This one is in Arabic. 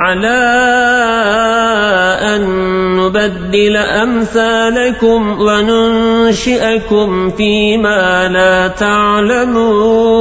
على أن نبدل أمثالكم وننشئكم فيما لا تعلمون